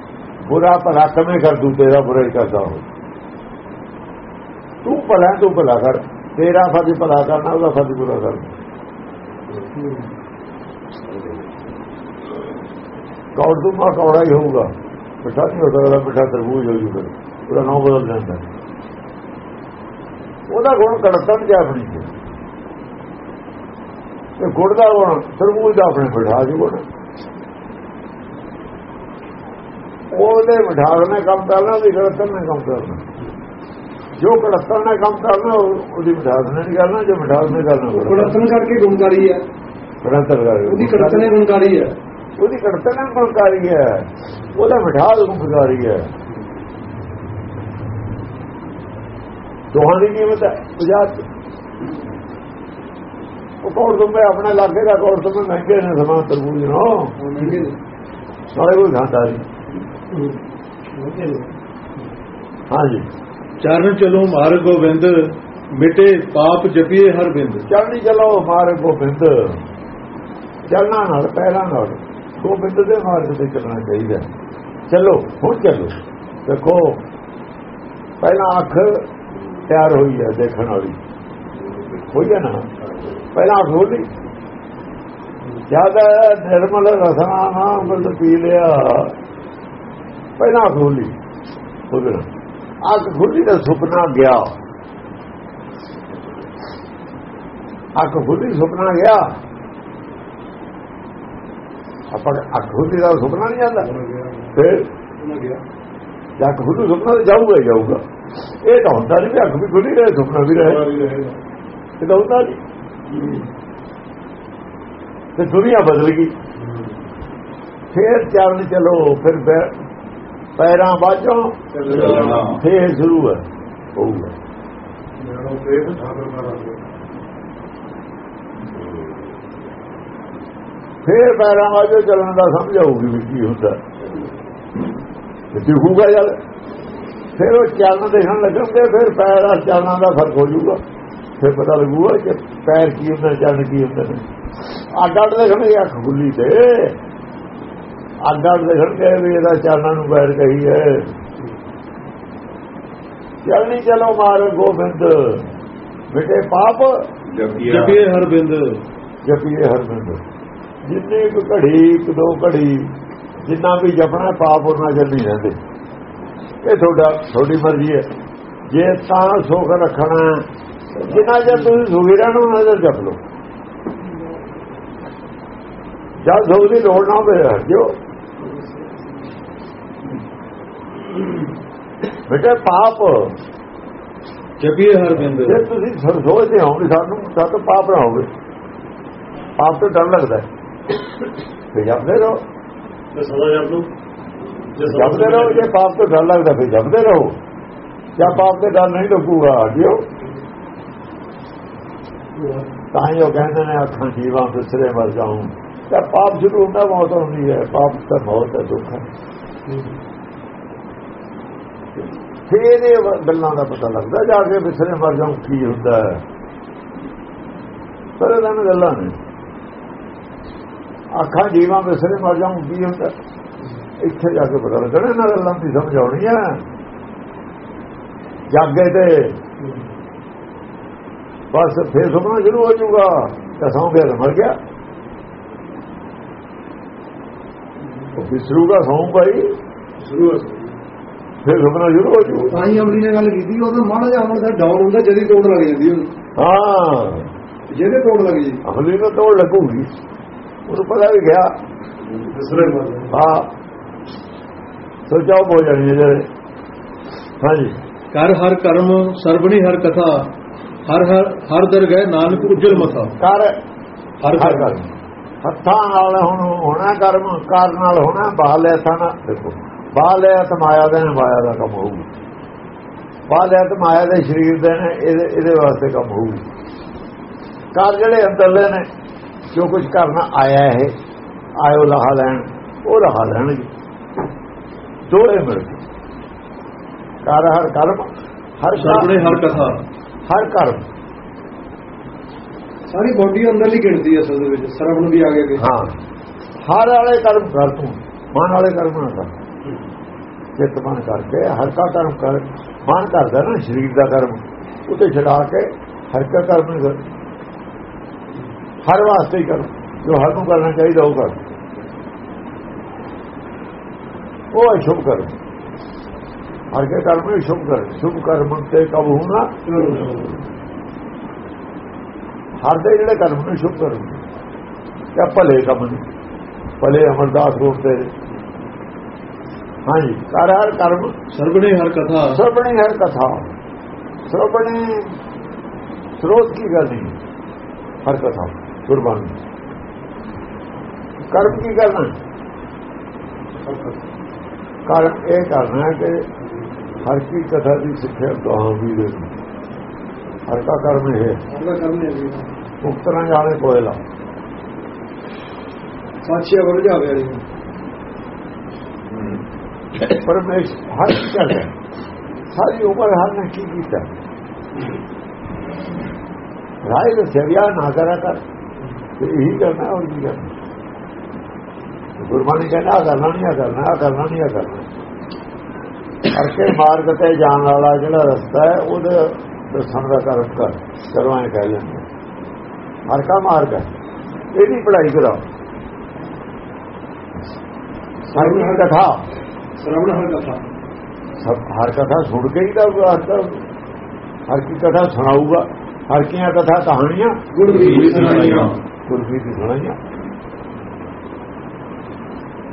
Speaker 2: ਬੁਰਾ ਭਲਾ ਕਮੇ ਕਰ ਦੂ ਤੇਰਾ ਬੁਰਾ ਹੀ ਕਰਦਾ ਹੋ ਤੂੰ ਭਲਾ ਤੂੰ ਭਲਾ ਕਰ ਤੇਰਾ ਫਰਜ਼ ਭਲਾ ਕਰਨਾ ਬੁਰਾ ਕਰਨਾ ਕੌੜ ਤੋਂ? ਮਾ ਕੌੜਾ ਹੀ ਹੋਊਗਾ? ਮਿੱਠਾ ਨਹੀਂ ਹੋ ਸਕਦਾ ਮਿੱਠਾ ਤਰਬੂਜ ਹੋ ਜੂਗਾ। ਉਹਦਾ ਨਾਮ ਬਦਲ ਜਾਂਦਾ। ਉਹਦਾ ਗੁਣ ਕੜਤਨ ਜਾਂ ਆਪਣੀ ਤੇ। ਗੁੜ ਦਾ ਗੁਣ ਤਰਬੂਜ ਦਾ ਆਪਣੇ ਬਿਠਾ ਜੀ ਗੁਣ। ਉਹਦੇ ਮਿਠਾਸ ਨੇ ਕੰਮ ਕਰਨਾ ਉਹਦੀ ਕੜਤਨ ਨੇ ਕੰਮ ਕਰਨਾ। ਜੋ ਕੜਤਨ ਨੇ ਕੰਮ ਕਰਨਾ ਉਹਦੀ ਮਿਠਾਸ ਨੇ ਨਹੀਂ ਕਰਨਾ ਜੋ ਮਿਠਾਸ ਨੇ ਕਰਨਾ।
Speaker 3: ਕੁੜਤਨ ਕਰਕੇ ਗੁਣਕਾਰੀ ਹੈ।
Speaker 2: ਕੜਤਨ
Speaker 3: ਉਹਦੀ ਕੜਤਨ ਗੁਣਕਾਰੀ ਹੈ।
Speaker 2: ਉਹਦੀ ਕੜਤਨ ਗੁਣਕਾਰੀ ਹੈ ਉਹਦਾ ਮਿਠਾਸ ਗੁਣਕਾਰੀ ਹੈ ਦੋਹਾਂ ਦੀ ਕੀਮਤ ਹੈ ਬਜਾਤ ਉਹ ਕੋਲ ਤੋਂ ਆਪਣੇ ਇਲਾਕੇ ਦਾ ਕੋਲ ਤੋਂ ਮਹਿੰਗੇ ਨੇ ਸਮਾਂ ਤਰਬੂਜ ਨੋ ਸਾਰੇ ਕੋਈ ਖਾਂਦਾ ਨਹੀਂ। ਹਾਂਜੀ।
Speaker 1: ਚਰਨ ਚਲੋ ਮਾਰ ਗੋਬਿੰਦ ਮਿਟੇ ਪਾਪ ਜਪੀਏ ਹਰ ਬਿੰਦ
Speaker 2: ਚੜਨੀ ਚਲੋ ਮਾਰ ਗੋਬਿੰਦ। ਚੱਲਣਾ ਨਾਲ ਪਹਿਲਾਂ ਨਾਲ। ਗੋਬਿੰਦ ਦੇ ਮਾਰਗ ਤੇ ਚੱਲਣਾ ਚਾਹੀਦਾ। ਚਲੋ, ਹੁਣ ਚੱਲੋ। ਦੇਖੋ, ਪਹਿਲਾਂ ਅੱਖ ਤਿਆਰ ਹੋਈ ਹੈ ਦੇਖਣ ਵਾਲੀ। ਹੋਈ ਹੈ ਨਾ? ਪਹਿਲਾਂ ਅੱਖ ਖੋਲੀ ਜ਼ਿਆਦਾ ਨਿਰਮਲ ਰਸਨਾ ਨਾ ਅੰਮ੍ਰਿਤ ਪੀ ਲਿਆ, ਪਹਿਲਾਂ ਅੱਖ ਖੋਲੀ ਉਹਦੇ ਅੱਖ ਖੁੱਲੀ ਦਾ ਸੁਪਨਾ ਗਿਆ। ਅੱਖ ਖੁੱਲੀ ਸੁਪਨਾ ਗਿਆ। ਆਪਾਂ ਅੱਖ ਖੋਲੀ ਦਾ ਸੁਪਨਾ ਨਹੀਂ ਆਉਂਦਾ ਫਿਰ ਜਾਂ ਖੋਲੀ ਸੁਪਨਾ ਤਾਂ ਜਾਊਗਾ ਜਾਊਗਾ। ਇਹ ਤਾਂ ਹੁੰਦਾ ਨਹੀਂ ਵੀ ਅੱਖ ਵੀ ਖੁੱਲੀ ਰਹੇ ਸੁਪਨਾ ਵੀ ਰਹੇ। ਇਹ ਤਾਂ ਹੁੰਦਾ ਨਹੀਂ ਤੇ ਦੁਨੀਆ ਬਦਲ ਗਈ। ਫੇਰ ਚੱਲ ਚਲੋ ਫਿਰ ਪੈਰਾਂ ਬਾਝੋਂ ਫੇਰ ਸ਼ੁਰੂ ਹੈ। ਹੋਊਗਾ। ਫੇਰ ਪੈਰਾਂ ਬਾਝੋਂ ਚੱਲਣ ਦਾ ਸਮਝ ਆਊਗੀ ਵੀ ਕੀ ਹੁੰਦਾ। ਤੇ ਦਿਖੂਗਾ ਜਦ ਫਿਰ ਉਹ ਚੱਲਣ ਦੇਖਣ ਲੱਗਣਗੇ ਫਿਰ ਪੈਰਾਂ ਚੱਲਣ ਦਾ ਫ਼ਰਕ ਹੋ ਜਾਊਗਾ ਫਿਰ ਪਤਾ ਲੱਗੂਗਾ ਕਿ ਪੈਰ ਕੀ ਹੁੰਦਾ ਚੱਲਣ ਕੀ ਹੁੰਦਾ। ਅੱਡ ਅੱਡ ਦੇਖਣਗੇ ਅੱਖ ਖੁੱਲੀ ਤੇ। ਅੱਡ ਅੱਡ ਦੇਖਣਗੇ ਵੀ ਇਹਦਾ ਚਾਨਣ ਨੂੰ ਬੈਰ ਕਹੀ ਹੈ। ਚੱਲਣੀ ਚਲੋ ਮਾਰ ਗੋਬਿੰਦ। ਮਿਟੇ ਪਾਪ।
Speaker 1: ਜਪੀਏ ਹਰ ਬਿੰਦ
Speaker 2: ਜਪੀਏ ਹਰਮਿੰਦ ਜਿੰਨੇ ਇੱਕ ਘੜੀ ਇੱਕ ਦੋ ਘੜੀ ਜਿੰਨਾ ਵੀ ਜਪਣਾ ਪਾਪ ਉਹਨਾਂ ਚੱਲੀ ਰਹਿੰਦੇ। ਇਹ ਤੁਹਾਡਾ ਤੁਹਾਡੀ ਮਰਜ਼ੀ ਹੈ। ਜੇ ਤਾਂ ਸੁਖ ਰੱਖਣਾ ਜਿੰਨਾ ਚਿਰ ਤੁਸੀਂ ਸੁਖੀ ਰਹਿਣਾ ਉਹਨਾਂ ਚਿਰ ਜਪ ਲਓ। ਜਦ ਸੁਖ ਦੀ ਲੋੜ ਨਾ ਹੋਵੇ ਜਾਓ। ਬੇਟਾ ਪਾਪ।
Speaker 1: ਜਪੀਏ ਹਰ ਬਿੰਦ
Speaker 2: ਜੇ ਤੁਸੀਂ ਸੋਚਦੇ ਹੋ ਸਾਨੂੰ ਸਾਡਾ ਪਾਪ ਨਾ ਹੋਵੇ ਪਾਪ ਤੋਂ ਡਰ ਲੱਗਦਾ ਹੈ। ਤੇ ਜਪਦੇ ਰਹੋ।
Speaker 3: ਸਦਾ ਜਪ ਲੋ
Speaker 2: ਜਪਦੇ ਰਹੋ ਜੇ ਪਾਪ ਤੋਂ ਡਰ ਲੱਗਦਾ ਫਿਰ ਜਪਦੇ ਰਹੋ। ਜਾਂ ਪਾਪ ਤੇ ਡਰ ਨਹੀਂ ਲੱਗੂਗਾ ਹਟਿਓ। ਤਾਂ ਹੀ ਉਹ ਕਹਿੰਦੇ ਨੇ ਅੱਖਾਂ ਜੀਵਾਂ ਬਿਸਰੇ ਮਰ ਜਾਉਂ ਤਾਂ ਪਾਪ ਸ਼ੁਰੂ ਹੁੰਦਾ ਮੌਤ ਹੁੰਦੀ ਹੈ ਪਾਪ ਤਾਂ ਮੌਤ ਹੈ ਦੁੱਖ ਹੈ। ਫਿਰ ਇਹ ਗੱਲਾਂ ਦਾ ਪਤਾ ਲੱਗਦਾ ਜਾ ਕੇ ਬਿਸਰੇ ਮਰ ਜਾਉਂ ਕੀ ਹੁੰਦਾ ਹੈ। ਪਰ ਇਹਨਾਂ ਗੱਲਾਂ ਨੇ ਅੱਖਾਂ ਜੀਵਾਂ ਬਿਸਰੇ ਮਰ ਜਾਉਂ ਕੀ ਹੁੰਦਾ? ਇੱਥੇ ਜਾ ਕੇ ਪਤਾ ਲੱਗਣਾ ਇਹਨਾਂ ਗੱਲਾਂ ਦੀ ਸਮਝ ਆਉਣੀ ਹੈ ਜਾਗੇ ਤੇ। ਬਸ ਫੇਰ ਸੁਪਨਾ ਸ਼ੁਰੂ ਹੋ ਜਾਊਗਾ ਤਾਂ ਸੌਂ ਗਿਆ ਤਾਂ ਮਰ ਗਿਆ। ਉਹ ਵਿਸਰੂਗਾ ਸੌਂ ਭਾਈ।
Speaker 3: ਸ਼ੁਰੂ ਹੋ
Speaker 2: ਫੇਰ ਸੁਪਨਾ ਸ਼ੁਰੂ ਹੋ ਜਾਊਗਾ
Speaker 3: ਤਾਂ ਹੀ ਅਮਲੀ ਨੇ ਗੱਲ ਕੀਤੀ ਉਹ ਤਾਂ ਮਾੜਾ ਜਿਹਾ ਅਮਲ ਦਾ ਡਾਊਨ ਹੁੰਦਾ ਜਦੀ ਤੋੜ ਲੱਗ ਜਾਂਦੀ ਉਹਨੂੰ।
Speaker 2: ਹਾਂ।
Speaker 3: ਜਿਹਦੇ ਤੋੜ ਲੱਗ ਜੀ
Speaker 2: ਅਮਲੀ ਨੂੰ ਤੋੜ ਲੱਗੂਗੀ। ਉਹਨੂੰ ਪਤਾ ਵੀ ਗਿਆ।
Speaker 3: ਦੂਸਰੇ
Speaker 2: ਹਾਂ। ਸੋਚਾਓ ਹੋ ਜਾਣੀ ਜਿਹੜੇ। ਹਾਂਜੀ।
Speaker 1: ਕਰ ਹਰ ਕਰਮ ਸਰਬਣੀ ਹਰ ਕਥਾ ਹਰ ਹਰ ਹਰ ਦਰਗਹਿ ਨਾਨਕ ਉਜਲ ਮਥਾ।
Speaker 2: ਕਰ।
Speaker 1: ਹਰ
Speaker 2: ਹਰ
Speaker 1: ਕਰਮ।
Speaker 2: ਹੱਥਾਂ ਨਾਲ ਹੁਣ ਹੋਣਾ ਕਰਮ ਕਰ ਨਾਲ ਹੋਣਾ ਬਾਹਲੇ ਹੱਥਾਂ ਨਾਲ। ਦੇਖੋ ਬਾਹਲੇ ਹੱਥ ਮਾਇਆ ਦੇ ਨੇ ਮਾਇਆ ਦਾ ਕੰਮ ਹੋਊ। ਬਾਹਲੇ ਹੱਥ ਮਾਇਆ ਦੇ ਸਰੀਰ ਦੇ ਨੇ ਇਹਦੇ ਇਹਦੇ ਵਾਸਤੇ ਕੰਮ ਹੋਊ। ਕਰ ਜਿਹੜੇ ਅੰਦਰਲੇ ਨੇ ਜੋ ਕੁਝ ਕਰਨਾ ਆਇਆ ਹੈ ਆਇਓ ਲਹਾ ਲੈਣ ਉਹ ਲਹਾ ਲੈਣਗੇ। ਦੋਏ ਮਿਲ ਕਰ ਹਰ ਕਰਮ ਹਰ
Speaker 1: ਸਰਬਣੀ ਹਰ ਕਥਾ।
Speaker 2: ਹਰ ਕਰਮ।
Speaker 3: ਸਾਰੀ ਬੋਡੀ ਅੰਦਰ ਹੀ ਗਿਣਦੀ ਹੈ ਅਸਲ ਦੇ ਵਿੱਚ ਸਰਵਣ ਵੀ ਆ ਗਿਆ
Speaker 2: ਹਾਂ। ਹਰ ਵਾਲੇ ਕਰਮ ਕਰ ਤੂੰ ਮਨ ਵਾਲੇ ਕਰਮ ਨਾ ਕਰ। ਚਿੱਤ ਮਨ ਕਰਕੇ ਹਰ ਕਾ ਕਰਮ ਕਰ। ਮਨ ਕਰਦਾ ਨਾ ਸਰੀਰ ਦਾ ਕਰਮ ਉਤੇ ਛਡਾ ਕੇ ਹਰ ਕਾ ਕਰਮ ਹਰ ਵਾਸਤੇ ਹੀ ਕਰ ਜੋ ਹਰ ਨੂੰ ਕਰਨਾ ਚਾਹੀਦਾ ਉਹ ਕਰ। ਉਹ ਸ਼ੁਭ ਕਰਮ। ਹਰ ਕੇ ਕਰਮ ਨੂੰ ਸ਼ੁਭ ਕਰ ਸ਼ੁਭ ਕਰਮ ਤੇ ਕਬ ਹੋਣਾ? ਹਰ ਦੇ ਜਿਹੜੇ ਕਰਮ ਨੇ ਸ਼ੁਭ ਕਰਮ। ਕਿਆ ਭਲੇ ਕੰਮ ਨੇ? ਭਲੇ ਅਮਰਦਾਸ ਰੂਪ ਤੇ। ਹਾਂਜੀ ਕਰ ਹਰ ਕਰਮ।
Speaker 1: ਸਰਬਣੀ ਹਰ ਕਥਾ।
Speaker 2: ਸਰਬਣੀ ਹਰ ਕਥਾ। ਸਰਬਣੀ ਸਰੋਤ ਕੀ ਗੱਲ ਨਹੀਂ? ਹਰ ਕਥਾ। ਗੁਰਬਾਣੀ ਕਰਮ ਕੀ ਕਰਨਾ ਕਰਮ ਇਹ ਕਰਨਾ ਹੈ ਕਿ ਹਰ ਕੀ ਕਥਾ ਦੀ ਸਿੱਖਿਆ ਗਾਂ ਵੀ ਦੇ ਹਰ ਕਾ ਕਰਮ ਇਹ
Speaker 3: ਉਹਦਾ ਕਰਨੇ ਵੀ
Speaker 2: ਉਕਤਰਾਂ ਜਾਣੇ ਕੋਇਲਾ
Speaker 3: ਸਾਚਿਆ ਵਰ ਜਾਵੇ ਵਾਲੀ
Speaker 2: ਪਰਮੇਸ਼ ਹਰ ਕੀ ਕਰਦਾ ਹੈ? ਸਾਰੀ ਉਮਰ ਹਰ ਨੇ ਕੀ ਕੀਤਾ ਰਾਏ ਤੇ ਇਹੀ ਕਰਨਾ ਹੋਰ ਕੀ ਕਰਨਾ ਗੁਰਬਾਣੀ ਕਹਿੰਦਾ ਕਰਨਾ ਨਹੀਂ ਕਰਨਾ ਕਰਨਾ ਨਹੀਂ ਕਰਨਾ। ਕਰਕੇ ਮਾਰਗ ਤੇ ਜਾਣ ਵਾਲਾ ਜਿਹੜਾ ਰਸਤਾ ਹੈ ਉਹਦੇ ਦਰਸ਼ਨ ਦਾ ਕਰਨ ਕਰ ਕਰਵਾਏ ਕਹਿ ਲੈਂਦੇ ਹਰ ਕਾ ਮਾਰਗ ਹੈ। ਇਹਦੀ ਪੜ੍ਹਾਈ ਕਰਾਓ। ਸਾਰੀ ਕਥਾ।
Speaker 3: ਸਰਵਣ ਹਰ ਕਥਾ।
Speaker 2: ਸਭ ਹਰ ਕਥਾ ਸੁਣ ਕੇ ਹੀ ਤਾਂ ਵਾਸਤਾ ਹਰ ਕੀ ਕਥਾ ਸੁਣਾਊਗਾ। ਹਰ ਕੀਆਂ ਕਥਾ ਕਹਾਣੀਆਂ।
Speaker 3: ਵੀ
Speaker 1: ਸੁਣਾਈਆਂ।
Speaker 2: ਗੁਰਮੀਤ ਦੀ ਸੁਣਾਈਆਂ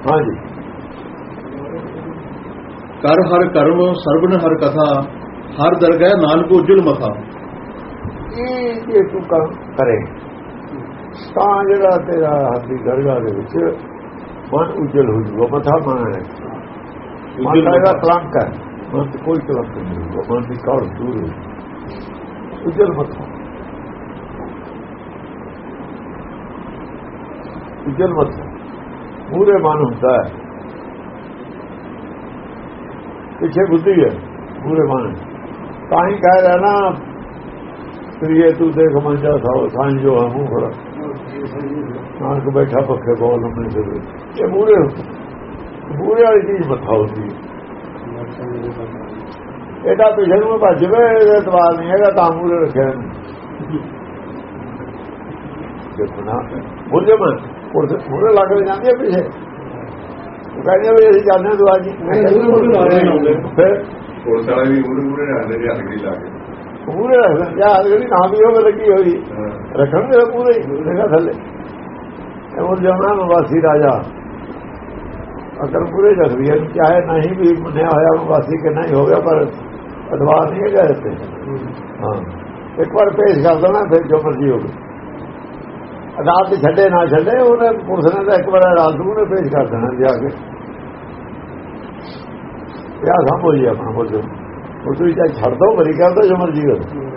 Speaker 2: ਹਾਂਜੀ
Speaker 1: ਕਰ ਹਰ ਕਰਮ ਸਰਬਣ ਹਰ ਕਥਾ ਹਰ ਦਰਗਹਿ ਨਾਨਕ ਉਜਲ ਮਥਾ
Speaker 2: ਇਹ ਜੇ ਤੂੰ ਕੰਮ ਕਰੇ ਤਾਂ ਜਿਹੜਾ ਤੇਰਾ ਹੱਥੀ ਦਰਗਾਹ ਦੇ ਵਿੱਚ ਮਨ ਉਜਲ ਹੋ ਜੂਗਾ ਮਥਾ ਮਨ ਹੈ ਮਨ ਦਾ ਇਹਦਾ ਕਲੰਕ ਹੈ ਮਨ ਤੇ ਕੋਈ ਕਲੰਕ ਨਹੀਂ ਹੋਊਗਾ ਮਨ ਦੀ ਕੌੜ ਦੂਰ ਹੋ ਉਜਲ ਮਥਾ ਉਜਲ ਮਥਾ ਪੂਰੇ ਮਨ ਹੁੰਦਾ ਹੈ ਪਿੱਛੇ ਬੁੱਧੀ ਹੈ ਪੂਰੇ ਮਨ ਤਾਂ ਹੀ ਕਹਿ ਰਿਹਾ ਨਾ ਪ੍ਰਿਏ ਤੂੰ ਦੇਖ ਮੰਜਾ ਸਾਉ ਸਾਂਝ ਹਮੂ ਖੜਾ ਨਾਨਕ ਬੈਠਾ ਪੱਖੇ ਬੋਲ ਲੰਮੇ ਸੇ ਇਹ ਮੂਰੇ ਮੂਰੇ ਵਾਲੀ ਚੀਜ਼ ਮੱਥਾ ਹੁੰਦੀ ਹੈ ਇਹਦਾ ਪਿਛੇ ਨੂੰ ਭੱਜਵੇ ਇਹਦਾ ਦਵਾਰ ਨਹੀਂ ਹੈਗਾ ਤਾਂ ਮੂਰੇ ਰੱਖਿਆ ਦੇਖਣਾ ਬੁੱਝੇ ਮੈਂ ਮੂਰੇ ਲੱਗ ਜਾਂਦੀ ਹੈ ਪਿਛੇ। ਉਹ ਕਹਿੰਦੇ ਵੀ ਅਸੀਂ ਜਾਂਦੇ ਹਾਂ ਦੁਆ ਜੀ। ਫਿਰ
Speaker 4: ਪੁਲਿਸ ਵਾਲੇ ਵੀ ਮੂਰੇ ਮੂਰੇ ਰਹਿੰਦੇ ਨੇ ਹੱਥ ਲਾ ਕੇ।
Speaker 2: ਰੱਖਦੇ ਜਾਂ ਨਾ ਵੀ ਹੋਵੇ ਲੱਗੀ ਹੋਈ।
Speaker 4: ਹਾਂ।
Speaker 2: ਰੱਖਣਗੇ ਪੂਰੇ ਹੀ। ਦੇਖਾ ਥੱਲੇ। ਇਹ ਉਹ ਜਮਨਾ ਨਿਵਾਸੀ ਰਾਜਾ। ਅਕਰ ਪੂਰੇ ਰੱਖਦੀ ਹੈ ਚਾਹੇ ਨਹੀਂ ਵੀ ਮੰਨਿਆ ਹੋਇਆ ਨਿਵਾਸੀ ਕਿ ਨਹੀਂ ਹੋ ਗਿਆ ਪਰ ਅਦਵਾਰ ਨਹੀਂ ਹੈਗਾ ਇੱਥੇ। ਹਾਂ। ਇੱਕ ਵਾਰ ਪੇਸ਼ ਕਰ ਦੇਣਾ ਫਿਰ ਜੋ ਮਰਜ਼ੀ ਹੋਵੇ। ਅਦਾਲਤ ਛੱਡੇ, ਨਾ ਛੱਡੇ, ਉਹਨੇ ਪੁਲਿਸ ਨੇ ਤਾਂ ਇੱਕ ਵਾਰ ਅਦਾਲਤ ਨੂੰ ਨੇ ਪੇਸ਼ ਕਰ ਦੇਣਾ ਜਾ ਕੇ। ਯਾ ਸੰਭੋ ਜੀ ਆਪਣਾ ਬੋਲੋ ਉਹ ਤੁਸੀਂ ਚਾਹੇ ਛੱਡ ਦੋ, ਮਰੀ ਕਰ ਦੋ ਜੋ ਮਰਜ਼ੀ ਕਰੋ